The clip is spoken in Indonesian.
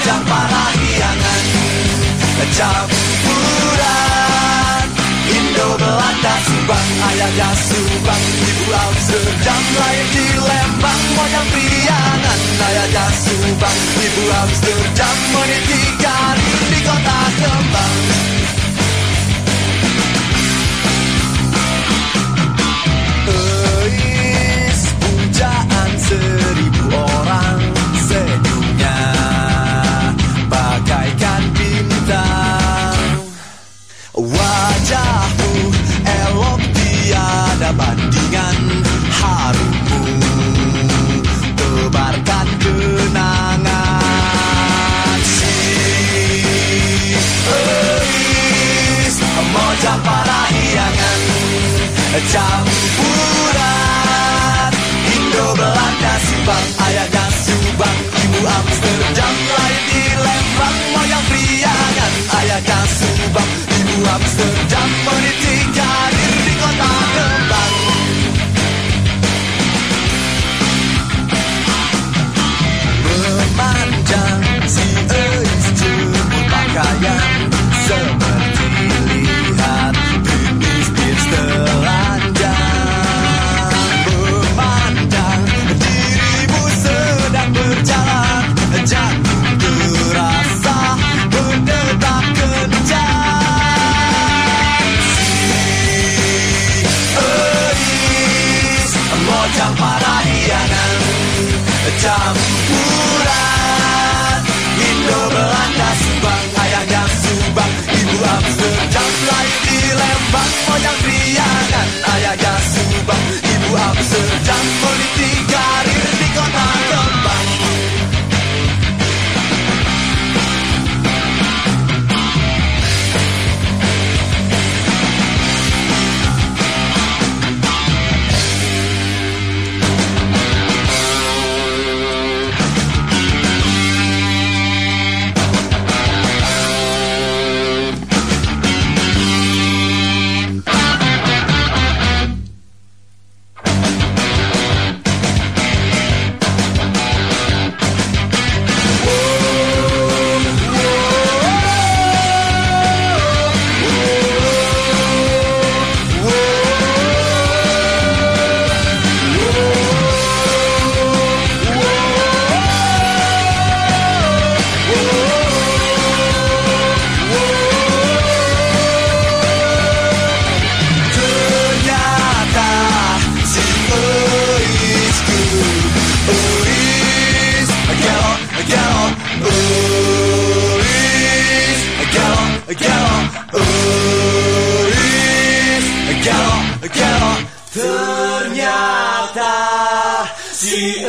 Mojang parahyangan Campuran Indo Belanda Subang Ayahnya Subang Ibu Amsterdam Lahir di Lembang Mojang Priangan Ayahnya Subang Ibu Amsterdam Meniti Campuran. Indo Belanda Subang Ayahnya Subang Ibu Amsterdam. Lahir di Lembang Moyang Priangan Ayahnya Subang Ibu Amsterdam Campuran Ternyata si